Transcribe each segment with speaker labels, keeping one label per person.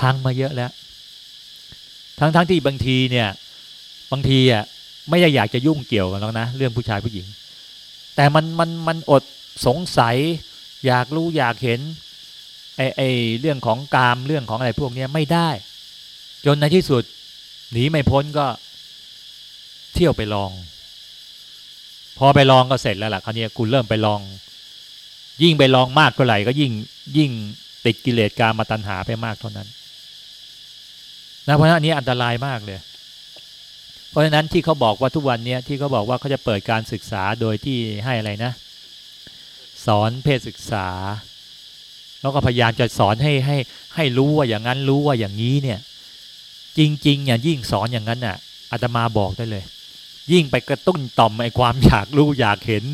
Speaker 1: พังมาเยอะแล้ว ทั้งๆทที่บางทีเนี่ย บางทีอะไม่ได้อยากจะยุ่งเกี่ยวกันแล้วนะเรื่องผู้ชายผู้หญิง แต่มันมันมันอดสงสัย อยากรู้อยากเห็นไอ้ไอเรื่องของกามเรื่องของอะไรพวกนี้ไม่ได้ จนในที่สุด หนีไม่พ้นก็เที่ยวไปลอง พอไปลองก็เสร็จแล้วล่ะคราวนี้คุณเริ่มไปลอง ยิ่งไปลองมากเท่าไหร่ก็ยิ่งยิ่งติดกิเลสการมาตัญหาไปมากเท่านั้น นะเพราะนั้นอันนี้อันตรายมากเลย เพราะฉะนั้นที่เขาบอกว่าทุกวันนี้ที่เขาบอกว่าเขาจะเปิดการศึกษาโดยที่ให้อะไรนะ สอนเพศศึกษา แล้วก็พยายามจะสอนให้ให้ให้รู้ว่าอย่างนั้นรู้ว่าอย่างนี้เนี่ย จริงๆอย่างยิ่งสอนอย่างนั้นน่ะอาตมาบอกได้เลย ยิ่งไปกระตุ้นต่อมไอ้ความอยากรู้อยากเห็น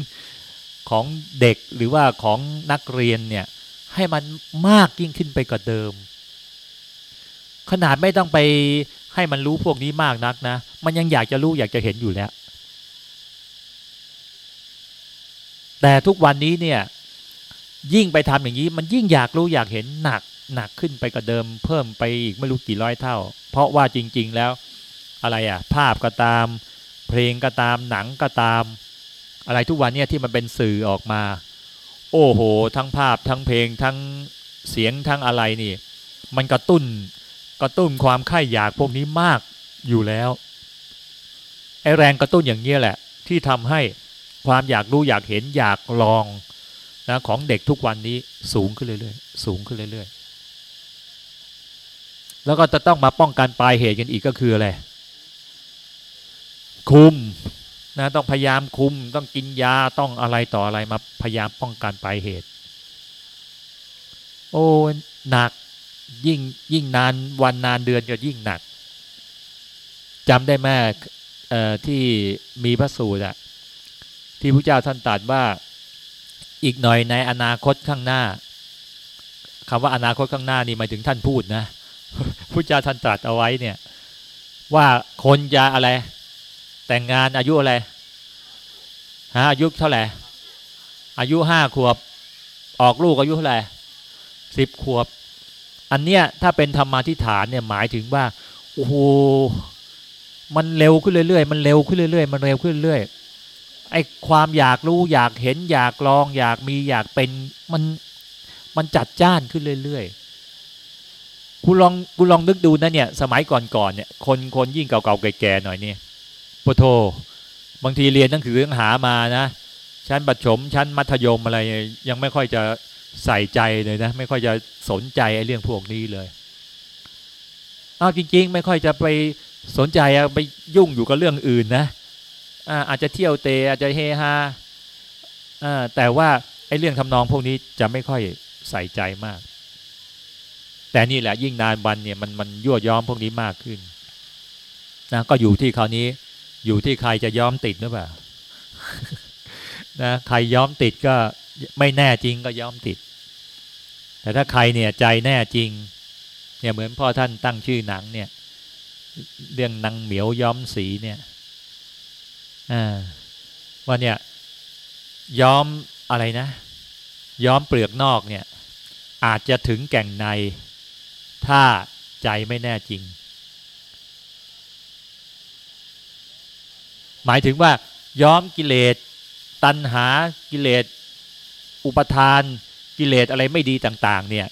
Speaker 1: ของเด็กหรือว่าของนักเรียนเนี่ย ให้มันมากยิ่งขึ้นไปกว่าเดิม ขนาดไม่ต้องไปให้มันรู้พวกนี้มากนักนะ มันยังอยากจะรู้อยากจะเห็นอยู่แล้ว แต่ทุกวันนี้เนี่ยยิ่งไปทำอย่างนี้มันยิ่งอยากรู้อยากเห็นหนักหนักขึ้นไปกว่าเดิมเพิ่มไปอีกไม่รู้กี่ร้อยเท่า เพราะว่าจริง ๆ แล้วอะไรอะภาพก็ตาม เพลงก็ตามหนังก็ตาม อะไรทุกวันเนี่ยที่มันเป็นสื่อออกมา โอ้โห ทั้งภาพทั้งเพลงทั้งเสียงทั้งอะไรนี่ มันกระตุ้น กระตุ้นความใคร่อยากพวกนี้มากอยู่แล้วไอแรงกระตุ้นอย่างนี้แหละ ที่ทำให้ความอยากรู้อยากเห็นอยากลองนะของเด็กทุกวันนี้สูงขึ้นเรื่อยๆสูงขึ้นเรื่อยๆ แล้วก็จะต้องมาป้องกันปลายเหตุกันอีกก็คืออะไรคุมนะต้องพยายามคุมต้องกินยาต้องอะไรต่ออะไรมาพยายามป้องกันปลายเหตุ โอ้หนัก ยิ่งยิ่งนานวันนานเดือนก็ยิ่งหนักจำได้แม่ที่มีพระสูตรอะที่พระเจ้าท่านตรัสว่าอีกหน่อยในอนาคตข้างหน้าคำว่าอนาคตข้างหน้านี่หมายถึงท่านพูดนะพระเจ้าท่านตรัสเอาไว้เนี่ย ว่าคนจะอะไร แต่งงานอายุอะไรฮะอายุเท่าไหร่อายุห้าขวบ ออกลูกอายุเท่าไหร่สิบขวบ อันเนี้ยถ้าเป็นธรรมาทิฏฐานเนี่ยหมายถึงว่าโอ้โหมันเร็วขึ้นเรื่อยๆ มันเร็วขึ้นเรื่อยๆ มันเร็วขึ้นเรื่อยๆไอ้ความอยากรู้อยากเห็นอยากลอง อยากมีอยากเป็นมันมันจัดจ้านขึ้นเรื่อยๆคุณลองคุณลองนึกดูนะเนี่ย สมัยก่อนๆเนี่ยคนคนยิ่งเก่าๆแก่ๆหน่อยเนี่ยปโทบางทีเรียนหนังสือเรื่องหามานะชั้นประถมชั้นมัธยมอะไรยังไม่ค่อยจะ ใส่ใจเลยนะ ไม่ค่อยจะสนใจไอ้เรื่องพวกนี้เลยเอาจริง ๆ ไม่ค่อยจะไปสนใจไปยุ่งอยู่กับเรื่องอื่นนะอาจจะเที่ยวเตะอาจจะเฮฮาแต่ว่าไอ้เรื่องทำนองพวกนี้จะไม่ค่อยใส่ใจมาก แต่นี่แหละยิ่งนานวันเนี่ยมันมันยั่วย้อมพวกนี้มากขึ้นนะก็อยู่ที่คราวนี้อยู่ที่ใครจะย้อมติดหรือเปล่านะใครย้อมติดก็ไม่แน่จริงก็ย้อมติด แต่ถ้าใครเนี่ยใจแน่จริง เนี่ยเหมือนพ่อท่านตั้งชื่อหนังเนี่ย เรื่องนางเหมียวย้อมสีเนี่ยว่าเนี่ย ย้อมอะไรนะ ย้อมเปลือกนอกเนี่ย อาจจะถึงแก่งใน ถ้าใจไม่แน่จริง หมายถึงว่าย้อมกิเลสตัณหากิเลสอุปทาน กิเลสอะไรไม่ดีต่าง ๆ เนี่ย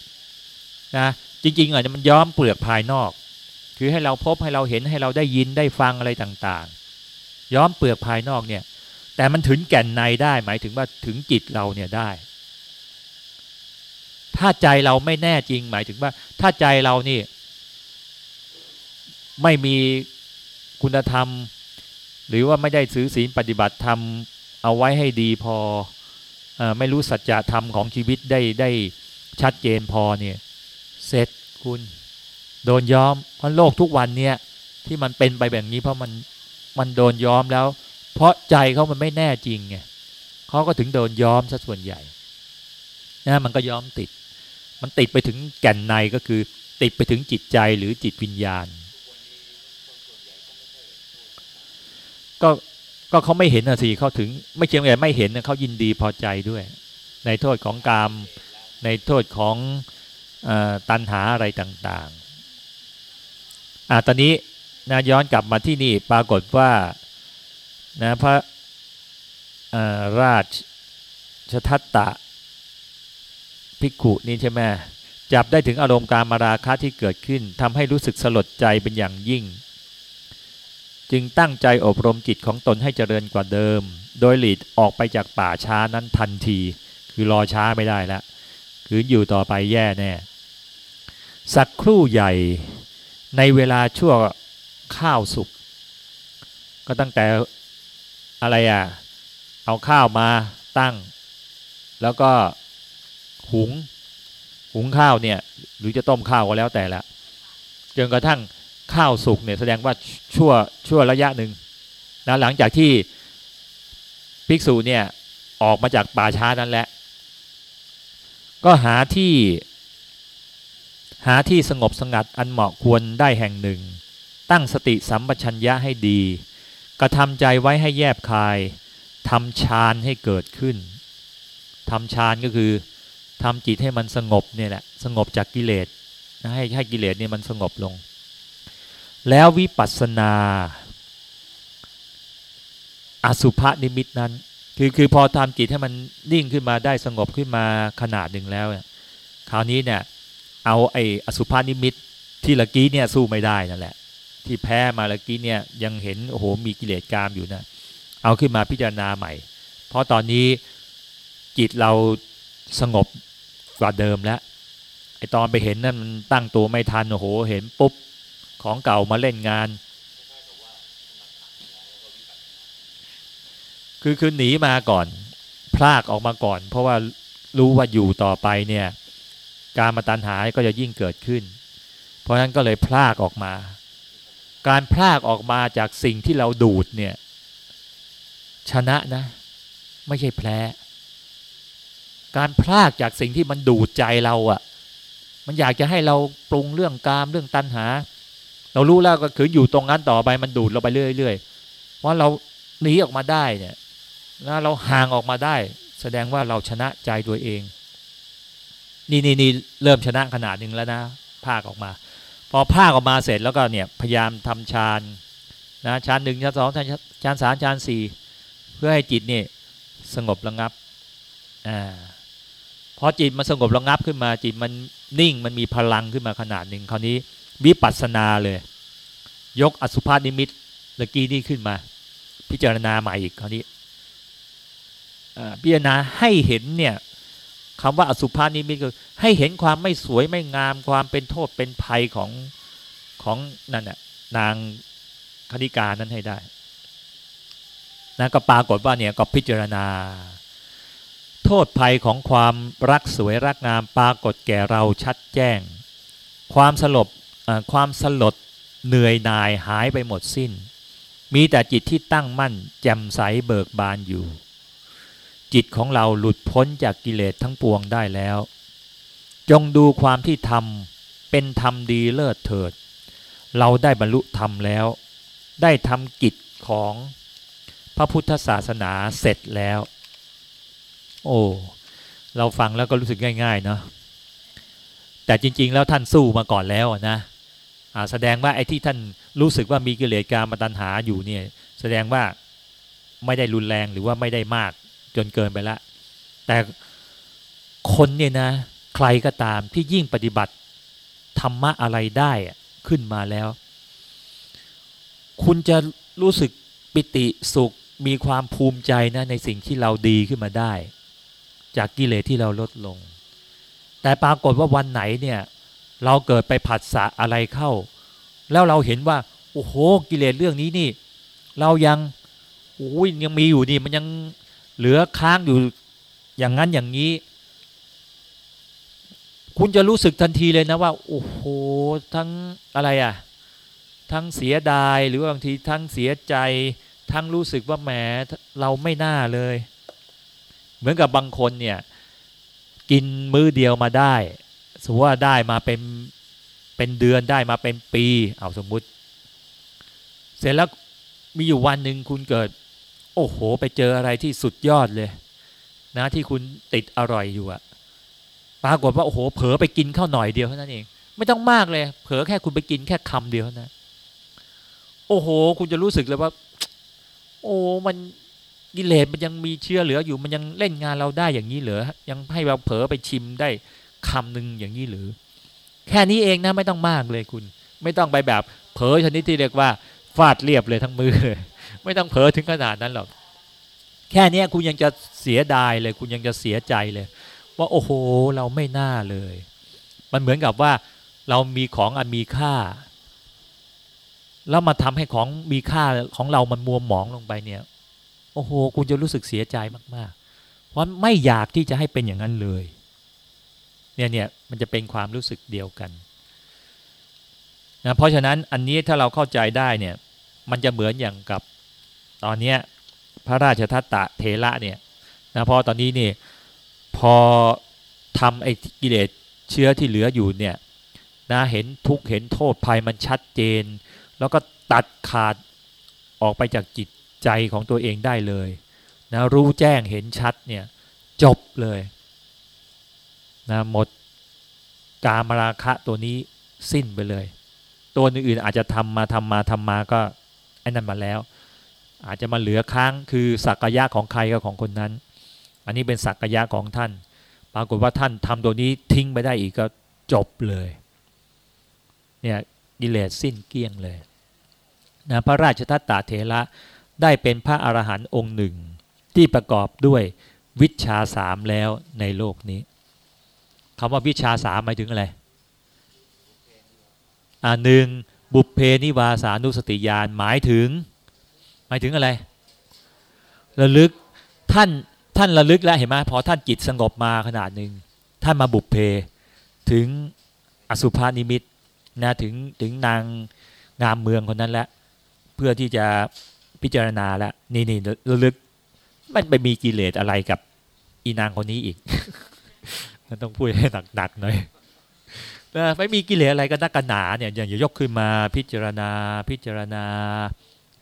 Speaker 1: นะจริง ๆอะมันย้อมเปลือกภายนอก คือให้เราพบให้เราเห็นให้เราได้ยินได้ฟังอะไรต่างๆ ย้อมเปลือกภายนอกเนี่ย แต่มันถึงแก่นในได้หมายถึงว่าถึงจิตเราเนี่ยได้ ถ้าใจเราไม่แน่จริงหมายถึงว่า ถ้าใจเรานี่ ไม่มีคุณธรรม หรือว่าไม่ได้ซื้อศีลปฏิบัติธรรมเอาไว้ให้ดีพออ ไม่รู้สัจธรรมของชีวิตได้ได้ชัดเจนพอเนี่ยเสร็จคุณ โดนย้อมเพราะโลกทุกวันเนี่ยที่มันเป็นไปแบบนี้เพราะมันมันโดนย้อมแล้ว เพราะใจเขามันไม่แน่จริงไงเขาก็ถึงโดนย้อมซะส่วนใหญ่นะมันก็ย้อมติด มันติดไปถึงแก่นในก็คือ ติดไปถึงจิตใจหรือจิตวิญญาณ ก็ ก็เขาไม่เห็นนะสิเขาถึง ไม่เชียงแต่ไม่เห็นนะเขายินดีพอใจด้วย ในโทษของกาม ในโทษของตันหาอะไรต่างๆอ่าตอนนี้นะย้อนกลับมาที่นี่ปรากฏว่านะพระราชทัตตะภิกขุนี่ใช่ไหมจับได้ถึงอารมณ์การมาราคะที่เกิดขึ้นทำให้รู้สึกสลดใจเป็นอย่างยิ่ง จึงตั้งใจอบรมจิตของตนให้เจริญกว่าเดิม โดยหลีดออกไปจากป่าช้านั้นทันที คือรอช้าไม่ได้แล้วคืออยู่ต่อไปแย่แน่ สักครู่ใหญ่ในเวลาชั่วข้าวสุกก็ตั้งแต่อะไรอะ เอาข้าวมาตั้ง แล้วก็หุง หุงข้าวเนี่ย หรือจะต้มข้าวก็แล้วแต่ละจนกระทั่ง ข้าวสุกเนี่ยแสดงว่าชั่วชั่วระยะหนึ่งนะหลังจากที่ภิกษุเนี่ยออกมาจากป่าช้านั้นแหละ ก็หาที่หาที่สงบสงัดอันเหมาะควรได้แห่งหนึ่ง ตั้งสติสัมปชัญญะให้ดี กระทำใจไว้ให้แยบคายทำฌานให้เกิดขึ้นทำฌานก็คือทำจิตให้มันสงบเนี่ยแหละสงบจากกิเลสนะให้ให้กิเลสเนี่ยมันสงบลง แล้ววิปัสสนา อสุภนิมิตนั้น คือคือพอทำจิตให้มันนิ่งขึ้นมาได้สงบขึ้นมาขนาดหนึ่งแล้วคราวนี้เนี่ยเอาไอ้อสุภนิมิตที่ละกี้เนี่ยสู้ไม่ได้นั่นแหละ ที่แพ้มาละกี้เนี่ยยังเห็นโอ้โหมีกิเลสกามอยู่นะเอาขึ้นมาพิจารณาใหม่ เพราะตอนนี้จิตเราสงบกว่าเดิมแล้วไอตอนไปเห็นนั่นมันตั้งตัวไม่ทันโอ้โห เห็นปุ๊บ ของเก่ามาเล่นงาน คือคือหนีมาก่อน พลากออกมาก่อน เพราะว่ารู้ว่าอยู่ต่อไปเนี่ย การมาตันหาก็จะยิ่งเกิดขึ้น เพราะฉะนั้นก็เลยพลากออกมา การพลากออกมาจากสิ่งที่เราดูดเนี่ย ชนะนะ ไม่ใช่แพ้การพลากจากสิ่งที่มันดูดใจเราอะ่ะ มันอยากจะให้เราปรุงเรื่องกามเรื่องตัณหา เรารู้แล้วก็คืออยู่ตรงนั้นต่อไปมันดูดเราไปเรื่อยๆว่าเราหนีออกมาได้เนี่ยนะเราห่างออกมาได้ แสดงว่าเราชนะใจตัวเอง นี่นี่นี่เริ่มชนะขนาดหนึ่งแล้วนะภาคออกมา พอภาคออกมาเสร็จแล้วก็เนี่ยพยายามทำฌานนะฌานหนึ่งฌานสองฌานสามฌานสี่เพื่อให้จิตเนี่ยสงบระงับอ่าพอจิตมันสงบระงับขึ้นมาจิตมันนิ่งมันมีพลังขึ้นมาขนาดหนึ่งคราวนี้ วิปัสสนาเลย ยกอสุภานิมิตตะกี้นี่ขึ้นมา พิจารณาใหม่อีกคราวนี้พิจารณาให้เห็นเนี่ยคำว่าอสุภานิมิตคือให้เห็นความไม่สวยไม่งามความเป็นโทษเป็นภัยของของนั่นน่ะนางคณิกานั้นให้ได้นะก็ปรากฏว่าเนี่ยก็พิจารณา โทษภัยของความรักสวยรักงามปรากฏแก่เราชัดแจ้ง ความสลบ ความสลดเหนื่อยนายหายไปหมดสิ้น มีแต่จิตที่ตั้งมั่น แจ่มใสเบิกบานอยู่ จิตของเราหลุดพ้นจากกิเลสทั้งปวงได้แล้ว จงดูความที่ทำเป็นธรรมดีเลิศเถิด เราได้บรรลุธรรมแล้ว ได้ทำกิจของพระพุทธศาสนาเสร็จแล้ว โอ้เราฟังแล้วก็รู้สึกง่ายๆเนาะแต่จริง ๆ แล้วท่านสู้มาก่อนแล้วนะ แสดงว่าไอ้ที่ท่านรู้สึกว่ามีกิเลสการมาตัญหาอยู่เนี่ย แสดงว่าไม่ได้รุนแรงหรือว่าไม่ได้มากจนเกินไปละ แต่คนเนี่ยนะ ใครก็ตามที่ยิ่งปฏิบัติธรรมะอะไรได้ขึ้นมาแล้ว คุณจะรู้สึกปิติสุขมีความภูมิใจนะในสิ่งที่เราดีขึ้นมาได้ จากกิเลสที่เราลดลง แต่ปรากฏว่าวันไหนเนี่ย เราเกิดไปผัสสะอะไรเข้า แล้วเราเห็นว่า โอ้โห กิเลสเรื่องนี้นี่ เรายังโอ้ยยังมีอยู่นี่ มันยังเหลือค้างอยู่อย่างนั้นอย่างนี้ คุณจะรู้สึกทันทีเลยนะว่า โอ้โห ทั้งอะไรอะ่ะ ทั้งเสียดายหรือบางทีทั้งเสียใจ ทั้งรู้สึกว่าแหมเราไม่น่าเลย เหมือนกับบางคนเนี่ย กินมื้อเดียวมาได้ สมมติว่าได้มาเป็นเป็นเดือนได้มาเป็นปี เอาสมมุติ เสร็จแล้วมีอยู่วันหนึ่งคุณเกิด โอ้โห ไปเจออะไรที่สุดยอดเลย นะที่คุณติดอร่อยอยู่อะปรากฏว่าโอ้โห เผลอไปกินข้าวหน่อยเดียวเท่านั้นเอง ไม่ต้องมากเลย เผลอแค่คุณไปกินแค่คำเดียวนะ โอ้โห คุณจะรู้สึกเลยว่า โอ้มันกิเลสมันยังมีเชื้อเหลืออยู่มันยังเล่นงานเราได้อย่างนี้เหรอยังให้เราเผลอไปชิมได้ คำหนึ่งอย่างนี้หรือ แค่นี้เองนะไม่ต้องมากเลยคุณ ไม่ต้องไปแบบเผลอชนิดที่เรียกว่าฟาดเรียบเลยทั้งมือไม่ต้องเผลอถึงขนาดนั้นหรอกแค่นี้คุณยังจะเสียดายเลย คุณยังจะเสียใจเลย ว่าโอ้โหเราไม่น่าเลย มันเหมือนกับว่า เรามีของอันมีค่า แล้วมาทำให้ของมีค่าของเรามันมัวหมองลงไปเนี่ย โอ้โห คุณจะรู้สึกเสียใจมากๆ เพราะไม่อยากที่จะให้เป็นอย่างนั้นเลย เนี่ยเนี่ยมันจะเป็นความรู้สึกเดียวกันนะเพราะฉะนั้นอันนี้ถ้าเราเข้าใจได้เนี่ยมันจะเหมือนอย่างกับตอนเนี้ยพระราชทัตตะเทระเนี่ยนะพอตอนนี้นี่พอทำไอ้กิเลสเชื้อที่เหลืออยู่เนี่ยนะเห็นทุกเห็นโทษภัยมันชัดเจน แล้วก็ตัดขาดออกไปจากจิตใจของตัวเองได้เลยนะรู้แจ้งเห็นชัดเนี่ยจบเลย นะหมดกามราคะตัวนี้สิ้นไปเลย ตัวอื่นๆอาจจะทำมาทำมาทำมาก็ไอ้นั่นมาแล้ว อาจจะมาเหลือค้างคือสักยะของใครก็ของคนนั้น อันนี้เป็นสักยะของท่าน ปรากฏว่าท่านทำตัวนี้ทิ้งไปได้อีกก็จบเลยเนี่ยกิเลสสิ้นเกลี้ยงเลยนะพระราชทัตตาเถระได้เป็นพระอรหันต์องค์หนึ่ง ที่ประกอบด้วยวิชาสามแล้วในโลกนี้ คำว่าวิชาสามหมายถึงอะไรอ่าหนึ่งบุพเพนิวาสานุสติญาณหมายถึง หมายถึงอะไร ระลึกท่านท่านระลึกแล้วเห็นไหมพอท่านจิตสงบมาขนาดหนึ่งท่านมาบุพเพถึงอสุภานิมิตนะถึงถึงนางงามเมืองคนนั้นแล้วเพื่อที่จะพิจารณาแล้วนี่นี่ระลึกมันไปมีกิเลสอะไรกับอีนางคนนี้อีกันต้องพูดให้หนักๆหน่อยไม่มีกิเลสอะไรกันนักกันหนาเนี่ยอย่างยกขึ้นมาพิจารณาพิจารณา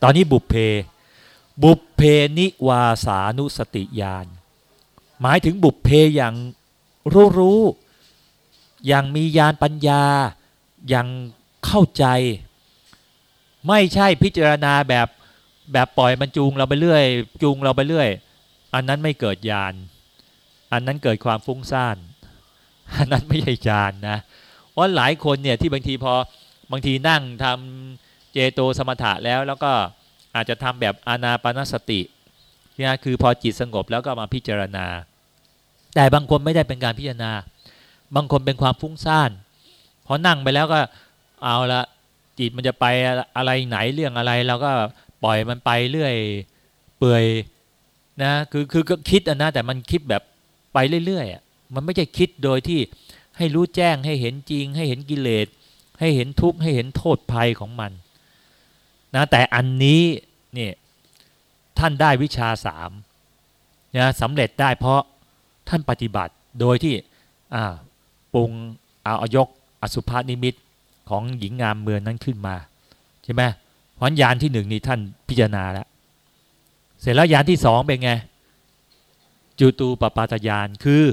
Speaker 1: ตอนนี้บุพเพ บุพเพนิวาสานุสติญาณหมายถึงบุพเพอย่างรู้รู้อย่างมีญาณปัญญาอย่างเข้าใจ ไม่ใช่พิจารณาแบบแบบปล่อยมันจูงเราไปเรื่อย จูงเราไปเรื่อย อันนั้นไม่เกิดญาณอันนั้นเกิดความฟุ้งซ่าน อันนั้นไม่ใช่ญานนะเพราะหลายคนเนี่ยที่บางทีพอบางทีนั่งทำเจโตสมถะแล้วแล้วก็อาจจะทำแบบอานาปนสตินะคือพอจิตสงบแล้วก็มาพิจารณา แต่บางคนไม่ได้เป็นการพิจารณา บางคนเป็นความฟุ้งซ่านพอนั่งไปแล้วก็เอาละจิตมันจะไปอะไรไหนเรื่องอะไรเราก็ปล่อยมันไปเรื่อยเปื่อยนะคือคือก็คิดนะแต่มันคิดแบบไปเรื่อยๆ มันไม่ใช่คิดโดยที่ให้รู้แจ้งให้เห็นจริง ให้เห็นกิเลส ให้เห็นทุกข์ให้เห็นโทษภัยของมันนะแต่อันนี้นี่ท่านได้วิชาสามนะสำเร็จได้เพราะท่านปฏิบัติโดยที่ปรุงเอาอยกอสุภานิมิตของหญิงงามเมืองนั้นขึ้นมาใช่ไหมเพราะยานที่หนึ่งนี่ท่านพิจารณาแล้ว เสร็จแล้วยานที่สองเป็นไง จูตูปปาตยานคือ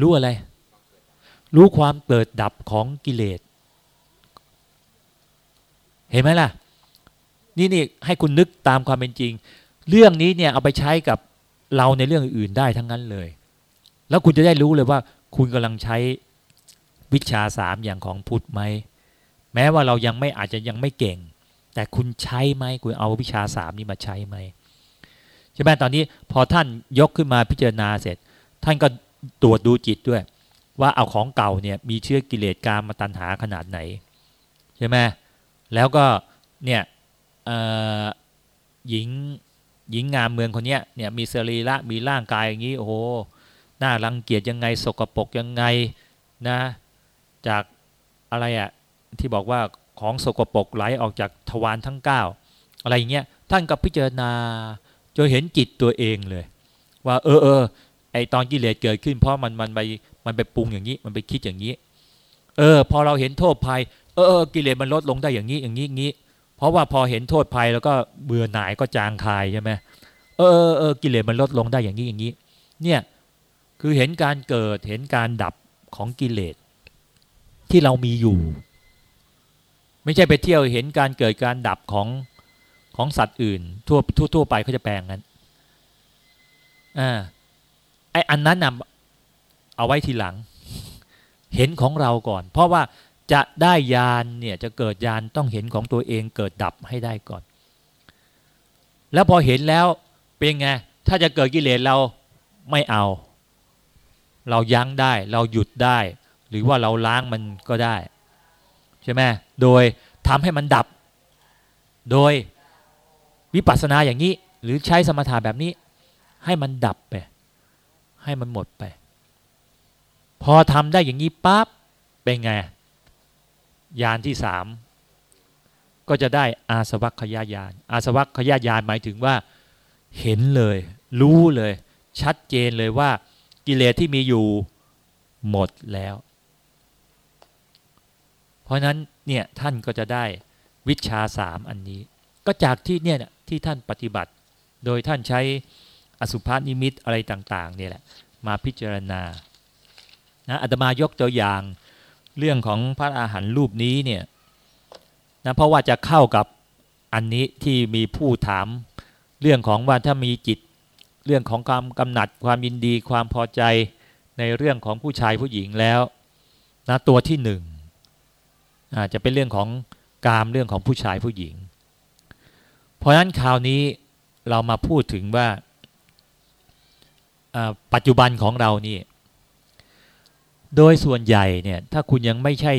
Speaker 1: รู้อะไร รู้ความเกิดดับของกิเลส เห็นไหมล่ะ นี่นี่ให้คุณนึกตามความเป็นจริง เรื่องนี้เนี่ยเอาไปใช้กับเราในเรื่องอื่นได้ทั้งนั้นเลย แล้วคุณจะได้รู้เลยว่า คุณกำลังใช้วิชาสามอย่างของพุทธไหม แม้ว่าเรายังไม่อาจจะยังไม่เก่ง แต่คุณใช้ไหมคุณเอาวิชาสามนี้มาใช้ไหมใช่ไหมตอนนี้พอท่านยกขึ้นมาพิจารณาเสร็จ ท่านก็ ตรวจดูจิตด้วย ว่าเอาของเก่าเนี่ยมีเชื้อกิเลสกามมาตัณหาขนาดไหนใช่ไหมแล้วก็เนี่ยหญิงหญิงงามเมืองคนเนี้ยเนี่ยมีสรีระมีร่างกายอย่างนี้โอ้โหน่ารังเกียจยังไงสกปรกยังไงนะจากอะไรอะที่บอกว่าของสกปรกไหลออกจากทวารทั้ง 9 อะไรอย่างเงี้ยท่านก็พิจารณาจนเห็นจิตตัวเองเลย ว่าเออเออ ไอตอนกิเลสเกิดขึ้น เพราะมันมันไปมันไปปรุงอย่างนี้ มันไปคิดอย่างนี้ เออ พอเราเห็นโทษภัยเออเออกิเลสมันลดลงได้อย่างนี้อย่างนี้อย่างนี้ เพราะว่าพอเห็นโทษภัยแล้วก็เบื่อหน่ายก็จางคายใช่ไหมเออเออกิเลสมันลดลงได้อย่างนี้อย่างนี้ เนี่ยคือเห็นการเกิดเห็นการดับของกิเลสที่เรามีอยู่ ไม่ใช่ไปเที่ยวเห็นการเกิดการดับของของสัตว์อื่น ทั่วทั่วไปเขาจะแปลงนั้นอ่า ไออันนั้นนำเอาไว้ทีหลัง เห็นของเราก่อน เพราะว่าจะได้ยานเนี่ยจะเกิดยานต้องเห็นของตัวเองเกิดดับให้ได้ก่อน แล้วพอเห็นแล้วเป็นไงถ้าจะเกิดกิเลสเราไม่เอา เรายั้งได้ เราหยุดได้ หรือว่าเราล้างมันก็ได้ใช่ไหมโดยทำให้มันดับ โดยวิปัสสนาอย่างนี้ หรือใช้สมถะแบบนี้ ให้มันดับไป ให้มันหมดไป พอทำได้อย่างนี้ปั๊บเป็นไง ยานที่สามก็จะได้อาสวัคยายาน อาสวัคยายานหมายถึงว่า เห็นเลย รู้เลย ชัดเจนเลยว่า กิเลสที่มีอยู่หมดแล้ว เพราะนั้นเนี่ยท่านก็จะได้วิชาสามอันนี้ ก็จากที่เนี่ยที่ท่านปฏิบัติ โดยท่านใช้ อสุภานิมิตอะไรต่างๆเนี่ยแหละมาพิจารณานะอาตมายกตัวอย่างเรื่องของพระอาหารรูปนี้เนี่ยนะเพราะว่าจะเข้ากับอันนี้ที่มีผู้ถามเรื่องของว่าถ้ามีจิต เรื่องของความกำหนัดความยินดีความพอใจในเรื่องของผู้ชายผู้หญิงแล้วนะตัวที่หนึ่งอาจจะเป็นเรื่องของกามเรื่องของผู้ชายผู้หญิง เพราะฉะนั้นคราวนี้เรามาพูดถึงว่า ปัจจุบันของเรานี่ โดยส่วนใหญ่เนี่ย ถ้าคุณยังไม่ใช่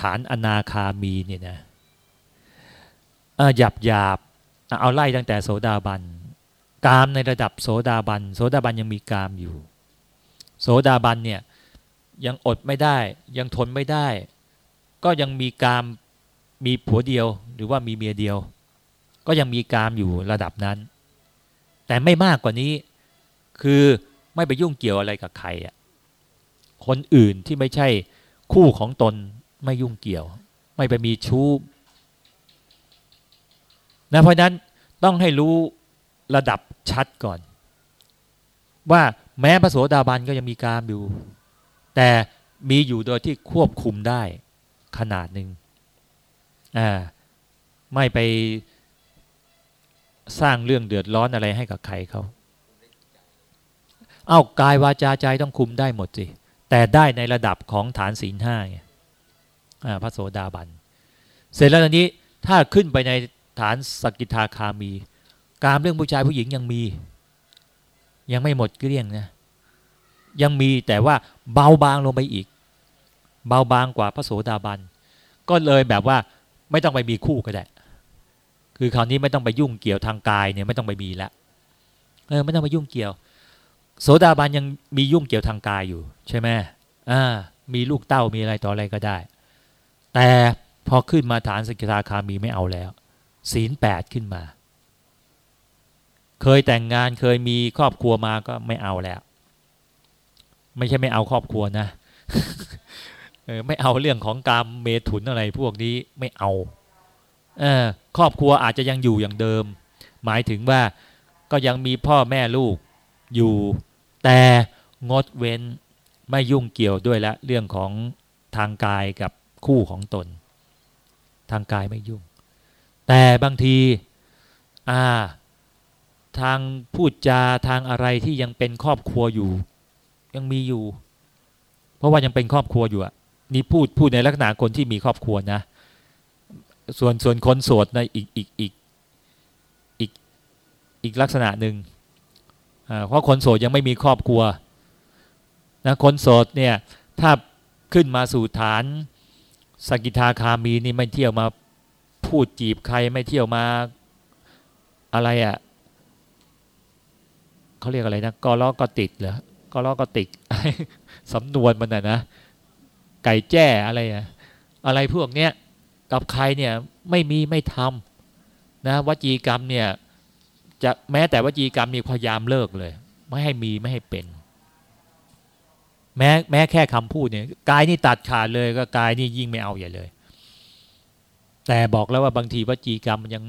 Speaker 1: ฐานอนาคามีเนี่ยนะหยาบหยาบเอาไล่ตั้งแต่โสดาบันกามในระดับโสดาบันโสดาบันยังมีกามอยู่ โสดาบันเนี่ยยังอดไม่ได้ ยังทนไม่ได้ ก็ยังมีกามมีผัวเดียว หรือว่ามีเมียเดียว ก็ยังมีกามอยู่ระดับนั้น แต่ไม่มากกว่านี้คือ ไม่ไปยุ่งเกี่ยวอะไรกับใครอะคนอื่นที่ไม่ใช่คู่ของตนไม่ยุ่งเกี่ยว ไม่ไปมีชู้นะเพราะนั้นต้องให้รู้ระดับชัดก่อน ว่าแม้พระโสดาบันก็ยังมีการอยู่ แต่มีอยู่โดยที่ควบคุมได้ขนาดหนึ่งอ่าไม่ไปสร้างเรื่องเดือดร้อนอะไรให้กับใครเขา เอา้ากายวาจาใจต้องคุมได้หมดสิ แต่ได้ในระดับของฐานศีลห้าไงพระโสดาบัน เสร็จแล้วตอนนี้ถ้าขึ้นไปในฐานสกิทาคามี การเรื่องผู้ชายผู้หญิงยังมี ยังไม่หมดเกลี้ยงนะยังมีแต่ว่าเบาบางลงไปอีก เบาบางกว่าพระโสดาบัน ก็เลยแบบว่าไม่ต้องไปมีคู่ก็ได้ คือคราวนี้ไม่ต้องไปยุ่งเกี่ยวทางกายเนี่ยไม่ต้องไปมีล้วเออไม่ต้องไปยุ่งเกี่ยว โสดาบันยังมียุ่งเกี่ยวทางกายอยู่ใช่ไหมอ่ามีลูกเต้ามีอะไรต่ออะไรก็ได้ แต่พอขึ้นมาฐานสกิทาคามีไม่เอาแล้ว ศีลแปดขึ้นมา เคยแต่งงานเคยมีครอบครัวมาก็ไม่เอาแล้ว ไม่ใช่ไม่เอาครอบครัวนะเออไม่เอาเรื่องของกามเมถุนอะไรพวกนี้ไม่เอาเออครอบครัวอาจจะยังอยู่อย่างเดิม หมายถึงว่าก็ยังมีพ่อแม่ลูกอยู่ แต่งดเว้นไม่ยุ่งเกี่ยวด้วยละเรื่องของทางกายกับคู่ของตน ทางกายไม่ยุ่ง แต่บางทีอ่าทางพูดจาทางอะไรที่ยังเป็นครอบครัวอยู่ ยังมีอยู่ เพราะว่ายังเป็นครอบครัวอยู่อะนี่พูดพูดในลักษณะคนที่มีครอบครัวนะ ส่วนส่วนคนโสดในอีกอีกอีกอีกอีกลักษณะหนึ่ง เพราะคนโสดยังไม่มีครอบครัวนะคนโสดเนี่ยถ้าขึ้นมาสู่ฐานสกิทาคามีนี่ไม่เที่ยวมาพูดจีบใครไม่เที่ยวมาอะไรอะ่ะเขาเรียกอะไรนะกอล้อก็ติดเหรอกอล้อก็ติดสำนวนมันนะนะไก่แจ้อะไรอะอะไรพวกเนี้ยกับใครเนี่ยไม่มีไม่ทำนะวจีกรรมเนี่ย จะแม้แต่วจีกรรมมีพยายามเลิกเลย ไม่ให้มีไม่ให้เป็น แม้แม้แค่คำพูดเนี่ยกายนี่ตัดขาดเลยก็กายนี่ยิ่งไม่เอาอย่าเลย แต่บอกแล้วว่าบางทีวจีกรรมมันยัง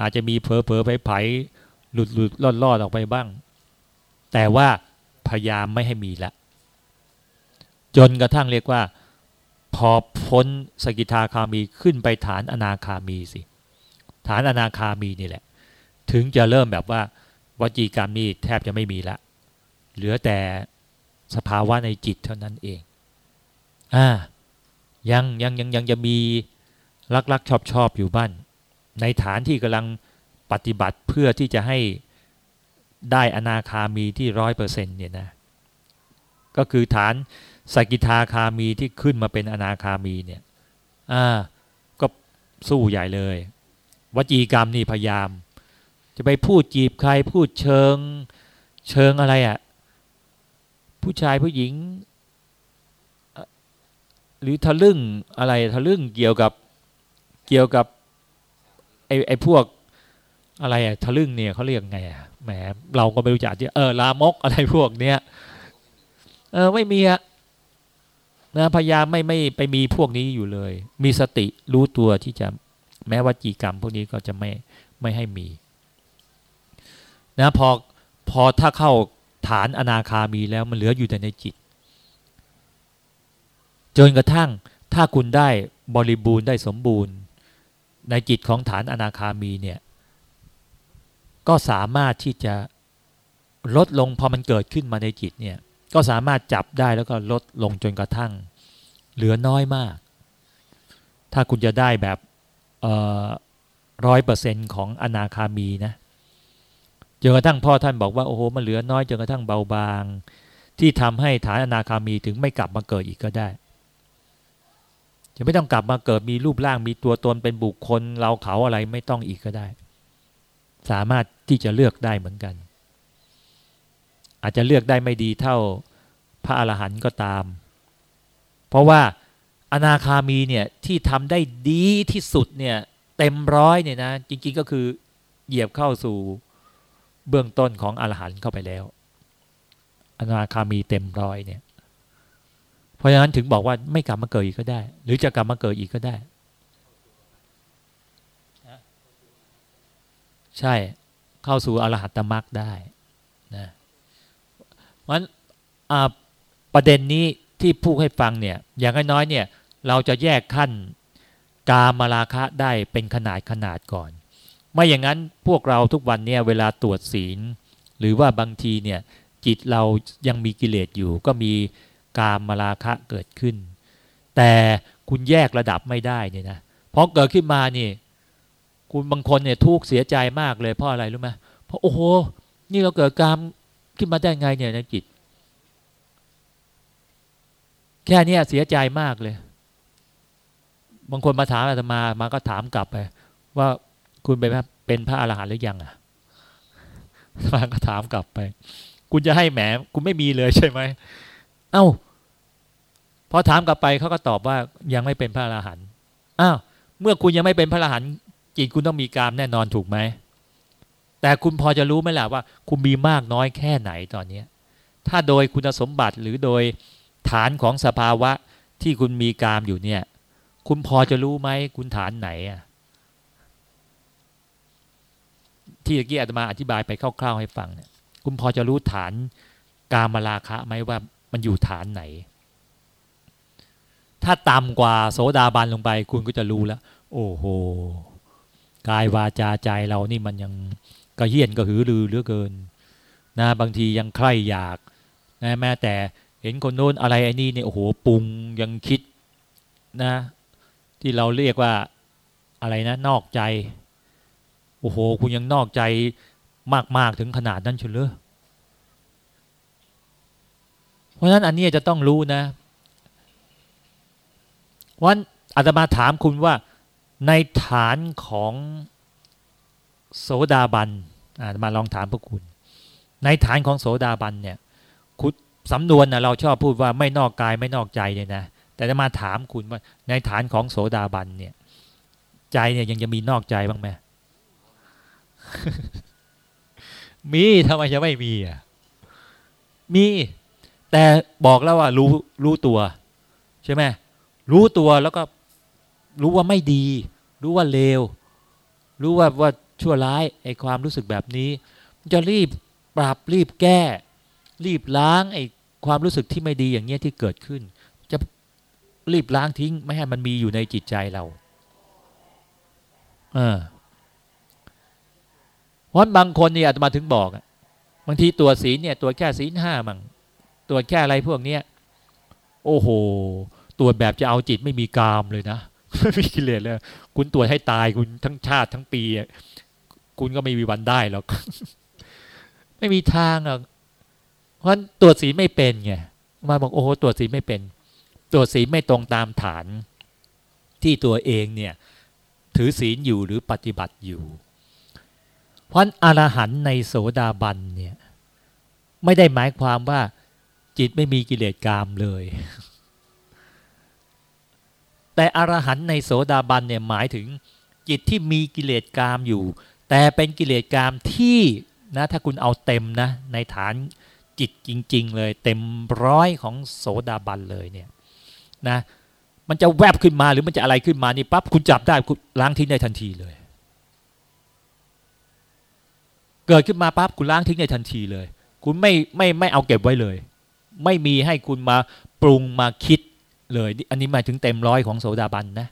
Speaker 1: อาจจะมีเผลอเผลอไปไผหลุดหลุดลอดลอดออกไปบ้าง แต่ว่าพยายามไม่ให้มีละ จนกระทั่งเรียกว่า พอพ้นสกิทาคามีขึ้นไปฐานอนาคามีสิ ฐานอนาคามีนี่แหละ ถึงจะเริ่มแบบว่าวจีกรรมนี่แทบจะไม่มีละ เหลือแต่สภาวะในจิตเท่านั้นเอง อ่า ยังยังยังยังจะมีรักรักชอบชอบอยู่บ้าน ในฐานที่กำลังปฏิบัติเพื่อที่จะให้ได้อนาคามีที่ร้อยเปอร์เซ็นต์เนี่ยนะ ก็คือฐานสกิทาคามีที่ขึ้นมาเป็นอนาคามีเนี่ย อ่า ก็สู้ใหญ่เลย วจีกรรมนี่พยายาม จะไปพูดจีบใครพูดเชิง เชิงอะไรอะ่ะ ผู้ชายผู้หญิง หรือทะลึ่งอะไรทะลึ่งเกี่ยวกับเกี่ยวกับไอ้ไอพวกอะไรอะทะลึ่งเนี่ยเขาเรียกไงอะแหมเราก็ไม่รู้จักที่เออลามกอะไรพวกเนี้ยเออไม่มีอะนะพยายามไม่ไม่ไปมีพวกนี้อยู่เลย มีสติรู้ตัวที่จะแม้ว่าจีกรรม พวกนี้ก็จะไม่ไม่ให้มี นะพอพอถ้าเข้าฐานอนาคามีแล้วมันเหลืออยู่แต่ในจิต จนกระทั่งถ้าคุณได้บริบูรณ์ได้สมบูรณ์ ในจิตของฐานอนาคามีเนี่ยก็สามารถที่จะลดลงพอมันเกิดขึ้นมาในจิตเนี่ยก็สามารถจับได้แล้วก็ลดลงจนกระทั่ง เหลือน้อยมาก ถ้าคุณจะได้แบบร้อยเปอร์เซ็นต์ของอนาคามีนะ จนกระทั่งพ่อท่านบอกว่าโอ้โหมันเหลือน้อยจนกระทั่งเบาบาง ที่ทำให้ฐานอนาคามีถึงไม่กลับมาเกิดอีกก็ได้ จะไม่ต้องกลับมาเกิดมีรูปร่างมีตัวตนเป็นบุคคลเราเขาอะไรไม่ต้องอีกก็ได้ สามารถที่จะเลือกได้เหมือนกัน อาจจะเลือกได้ไม่ดีเท่าพระอรหันต์ก็ตาม เพราะว่าอนาคามีเนี่ยที่ทำได้ดีที่สุดเนี่ยเต็มร้อยเนี่ยนะจริง ๆก็คือเหยียบเข้าสู่ เบื้องต้นของอรหันต์เข้าไปแล้ว อนาคามีเต็มร้อยเนี่ย เพราะฉะนั้นถึงบอกว่าไม่กลับมาเกิดอีกก็ได้ หรือจะกลับมาเกิดอีกก็ได้ ใช่เข้าสู่อรหัตตมรรคได้นะมันประเด็นนี้ที่พูดให้ฟังเนี่ย อย่างน้อยเนี่ย เราจะแยกขั้นกามาราคะได้เป็นขนาดขนาดก่อน ไม่อย่างนั้นพวกเราทุกวันเนี่ยเวลาตรวจศีล หรือว่าบางทีเนี่ยจิตเรายังมีกิเลสอยู่ ก็มีกามมาราคะเกิดขึ้น แต่คุณแยกระดับไม่ได้เนี่ยนะเพราะเกิดขึ้นมานี่ คุณบางคนเนี่ยทุกข์เสียใจมากเลยเพราะอะไรรู้ไหมเพราะโอ้โหนี่เราเกิดกามขึ้นมาได้ไงเนี่ยในจิต แค่นี้เสียใจมากเลย บางคนมาถามอาตมามาก็ถามกลับไป ว่า คุณเป็นเป็นพระอรหันต์หรือยังอะมาก็ถามกลับไป คุณจะให้แหมคุณไม่มีเลยใช่ไหมเอ้าพอถามกลับไปเขาก็ตอบว่ายังไม่เป็นพระอรหันต์อ้าวเมื่อคุณยังไม่เป็นพระอรหันต์จิตคุณต้องมีกามแน่นอนถูกไหมแต่คุณพอจะรู้ไหมล่ะว่า คุณมีมากน้อยแค่ไหนตอนนี้ถ้าโดยคุณสมบัติหรือโดยฐานของสภาวะที่คุณมีกามอยู่เนี่ย คุณพอจะรู้ไหมคุณฐานไหนอะ ที่เมื่อกี้อาตมาอธิบายไปคร่าวๆให้ฟังเนี่ยคุณพอจะรู้ฐานกามราคะไหมว่ามันอยู่ฐานไหน ถ้าต่ำกว่าโสดาบันลงไป คุณก็จะรู้แล้ว โอ้โหกายวาจาใจเรานี่มันยังกระเฮี้ยนกระหือรือเหลือเกินนะบางทียังใคร่อยากนะแม้แต่เห็นคนโน้นอะไรไอ้นี่เนี่ยโอ้โหปรุงยังคิดนะ ที่เราเรียกว่าอะไรนะนอกใจ โอ้โห คุณยังนอกใจมากๆถึงขนาดนั้นเลยเพราะฉะนั้นอันนี้จะต้องรู้นะวันอาตมาถามคุณว่าในฐานของโสดาบันอาตมาลองถามพวกคุณ ในฐานของโสดาบันเนี่ยคุณสำนวนนะเราชอบพูดว่าไม่นอกกายไม่นอกใจเนี่ยนะแต่จะมาถามคุณว่าในฐานของโสดาบันเนี่ย ใจเนี่ยยังจะมีนอกใจบ้างไหม มีทำไมจะไม่มีอะ มี แต่บอกแล้วว่ารู้รู้ตัว ใช่ไหมรู้ตัวแล้วก็รู้ว่าไม่ดี รู้ว่าเลว รู้ว่าว่าชั่วร้ายไอ้ความรู้สึกแบบนี้จะรีบปรับรีบแก้ รีบล้างไอ้ความรู้สึกที่ไม่ดีอย่างเงี้ยที่เกิดขึ้น จะรีบล้างทิ้ง ไม่ให้มันมีอยู่ในจิตใจเรา เออ ราะบางคนเนี่ยอาตมาถึงบอกบางทีตัวศีลเนี่ยตัวแค่ศีลห้ามั่งตัวแค่อะไรพวกเนี้ยโอ้โห ตัวแบบจะเอาจิตไม่มีกามเลยนะไม่มีกิเลสเลยคุณตรวจให้ตายคุณทั้งชาติทั้งปี คุณก็ไม่มีวันได้หรอก ไม่มีทางอะเพราะตรวจสีไม่เป็นไงมาบอกโอ้โหตรวจสีไม่เป็น ตรวจสีไม่ตรงตามฐานที่ตัวเองเนี่ย ถือศีลอยู่หรือปฏิบัติอยู่ เพราะอรหันในโสดาบันเนี่ยไม่ได้หมายความว่าจิตไม่มีกิเลสกามเลย แต่อรหันในโสดาบันเนี่ยหมายถึงจิตที่มีกิเลสกามอยู่ แต่เป็นกิเลสกามที่นะถ้าคุณเอาเต็มนะในฐานจิตจริง ๆ เลย เต็มร้อยของโสดาบันเลยเนี่ยนะมันจะแวบขึ้นมาหรือมันจะอะไรขึ้นมานี่ปั๊บคุณจับได้คุณล้างทิ้งได้ทันทีเลย เกิดขึ้นมาปั๊บคุณล้างทิ้งได้ทันทีเลย คุณไม่ไม่ไม่เอาเก็บไว้เลย ไม่มีให้คุณมาปรุงมาคิดเลย อันนี้หมายถึงเต็มร้อยของโสดาบันนะ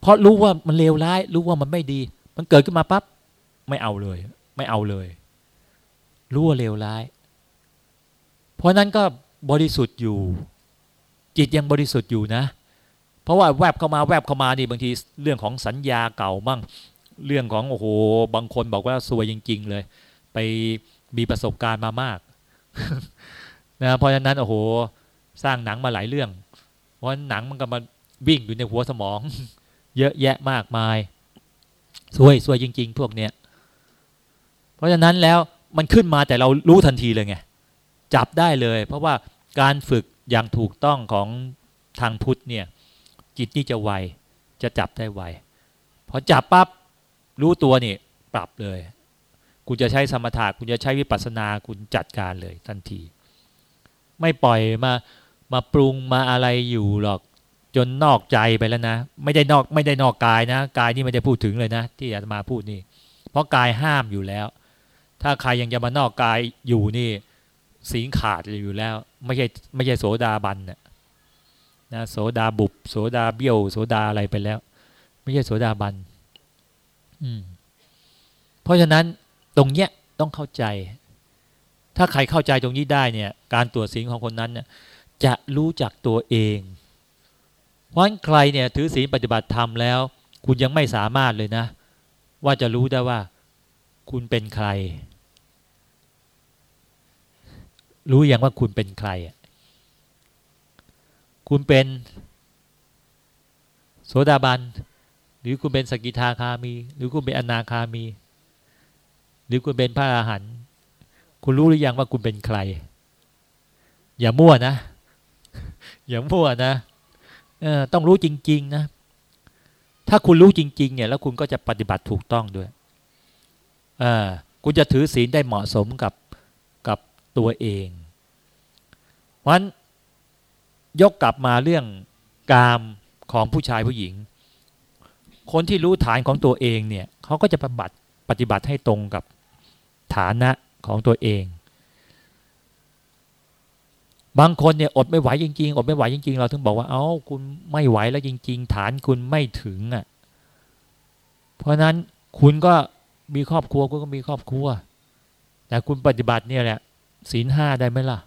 Speaker 1: เพราะรู้ว่ามันเลวร้าย รู้ว่ามันไม่ดี มันเกิดขึ้นมาปั๊บไม่เอาเลย ไม่เอาเลย รู้ว่าเลวร้าย เพราะนั้นก็บริสุทธิ์อยู่ จิตยังบริสุทธิ์อยู่นะ เพราะว่าแวบเข้ามาแวบเข้ามานี่บางทีเรื่องของสัญญาเก่ามั่ง เรื่องของโอ้โหบางคนบอกว่าสวยจริง ๆ เลย ไปมีประสบการณ์มามากนะเพราะฉะนั้นโอ้โห สร้างหนังมาหลายเรื่อง เพราะหนังมันก็มาวิ่งอยู่ในหัวสมอง เยอะแยะมากมายสวยสวยจริง ๆ พวกเนี้ยเพราะฉะนั้นแล้วมันขึ้นมาแต่เรารู้ทันทีเลยไงจับได้เลย เพราะว่าการฝึกอย่างถูกต้องของทางพุทธเนี่ย จิตนี่จะไวจะจับได้ไวพอจับปั๊บ รู้ตัวนี่ปรับเลย คุณจะใช้สมถะคุณจะใช้วิปัสสนาคุณจัดการเลยทันที ไม่ปล่อยมามาปรุงมาอะไรอยู่หรอกจนนอกใจไปแล้วนะ ไม่ได้นอกไม่ได้นอกกายนะกายนี่ไม่ได้พูดถึงเลยนะ ที่อาตมาพูดนี่ เพราะกายห้ามอยู่แล้ว ถ้าใครยังจะมานอกกายอยู่นี่ สีขาดอยู่แล้ว ไม่ใช่ไม่ใช่โสดาบันนะนะโสดาบุบโสดาเบี้ยวโสดาอะไรไปแล้ว ไม่ใช่โสดาบันอืม เพราะฉะนั้นตรงเนี้ยต้องเข้าใจ ถ้าใครเข้าใจตรงนี้ได้เนี่ย การตรวจสิงของคนนั้นเนี่ยจะรู้จักตัวเอง เพราะใครเนี่ยถือศีลปฏิบัติธรรมแล้ว คุณยังไม่สามารถเลยนะ ว่าจะรู้ได้ว่า คุณเป็นใคร รู้อย่างว่าคุณเป็นใคร คุณเป็น โสดาบัน หรือคุณเป็นสกิทาคามี หรือคุณเป็นอนาคามี หรือคุณเป็นพระอรหันต์คุณรู้หรือยังว่าคุณเป็นใคร อย่ามั่วนะ อย่ามั่วนะต้องรู้จริง ๆ นะ ถ้าคุณรู้จริง ๆ เนี่ย แล้วคุณก็จะปฏิบัติถูกต้องด้วยคุณจะถือศีลได้เหมาะสมกับกับตัวเอง เพราะฉะนั้นยกกลับมาเรื่องกามของผู้ชายผู้หญิง คนที่รู้ฐานของตัวเองเนี่ยเขาก็จะปฏิบัติปฏิบัติให้ตรงกับฐานะของตัวเอง บางคนเนี่ยอดไม่ไหวจริงๆอดไม่ไหวจริงๆ เราถึงบอกว่าเอา้าคุณไม่ไหวแล้วจริง ๆ ฐานคุณไม่ถึงอะเพราะนั้นคุณก็มีครอบครัวคุณก็มีครอบครัว แต่คุณปฏิบัติเนี่ยแหละศีลห้าได้ไหมล่ะ